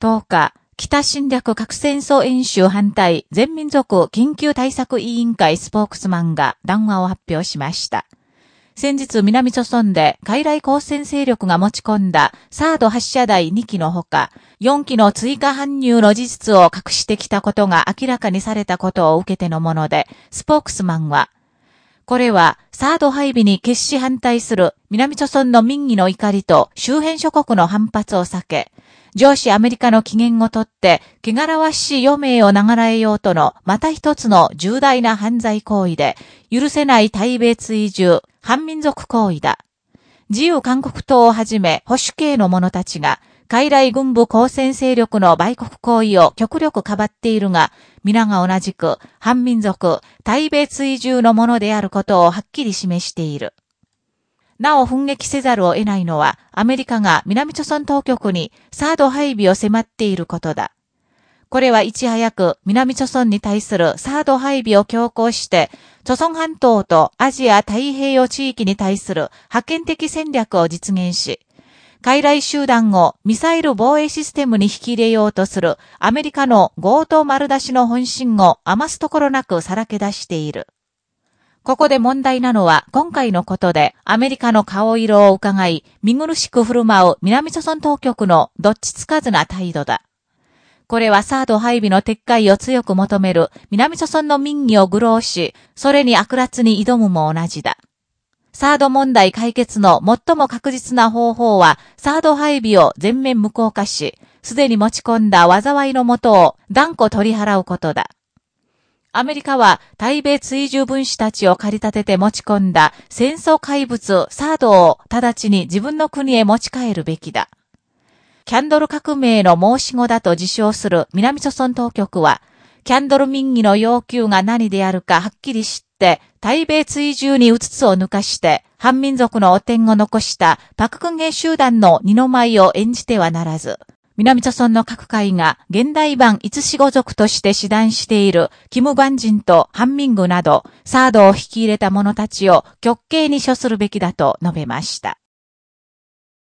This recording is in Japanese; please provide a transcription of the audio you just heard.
10日、北侵略核戦争演習反対全民族緊急対策委員会スポークスマンが談話を発表しました。先日南朝村で海来交戦勢力が持ち込んだサード発射台2機のほか、4機の追加搬入の事実を隠してきたことが明らかにされたことを受けてのもので、スポークスマンは、これは、サード配備に決し反対する南朝村の民意の怒りと周辺諸国の反発を避け、上司アメリカの機嫌をとって、汚らわしい余命を流らえようとの、また一つの重大な犯罪行為で、許せない対米追従、反民族行為だ。自由韓国党をはじめ保守系の者たちが、海来軍部交戦勢力の売国行為を極力かばっているが、皆が同じく、反民族、対米追従のものであることをはっきり示している。なお奮撃せざるを得ないのは、アメリカが南朝鮮当局にサード配備を迫っていることだ。これはいち早く南朝鮮に対するサード配備を強行して、朝鮮半島とアジア太平洋地域に対する派遣的戦略を実現し、海来集団をミサイル防衛システムに引き入れようとするアメリカの強盗丸出しの本心を余すところなくさらけ出している。ここで問題なのは、今回のことで、アメリカの顔色を伺い、見苦しく振る舞う南朝鮮当局のどっちつかずな態度だ。これはサード配備の撤回を強く求める南朝鮮の民意を愚弄し、それに悪辣に挑むも同じだ。サード問題解決の最も確実な方法は、サード配備を全面無効化し、すでに持ち込んだ災いのもとを断固取り払うことだ。アメリカは対米追従分子たちを駆り立てて持ち込んだ戦争怪物サードを直ちに自分の国へ持ち帰るべきだ。キャンドル革命の申し子だと自称する南朝鮮当局は、キャンドル民議の要求が何であるかはっきり知って、対米追従にうつつを抜かして、反民族の汚点を残したパククンゲ集団の二の舞を演じてはならず、南朝村の各界が現代版五子五族として師団しているキム・バンジンとハンミングなど、サードを引き入れた者たちを極刑に処するべきだと述べました。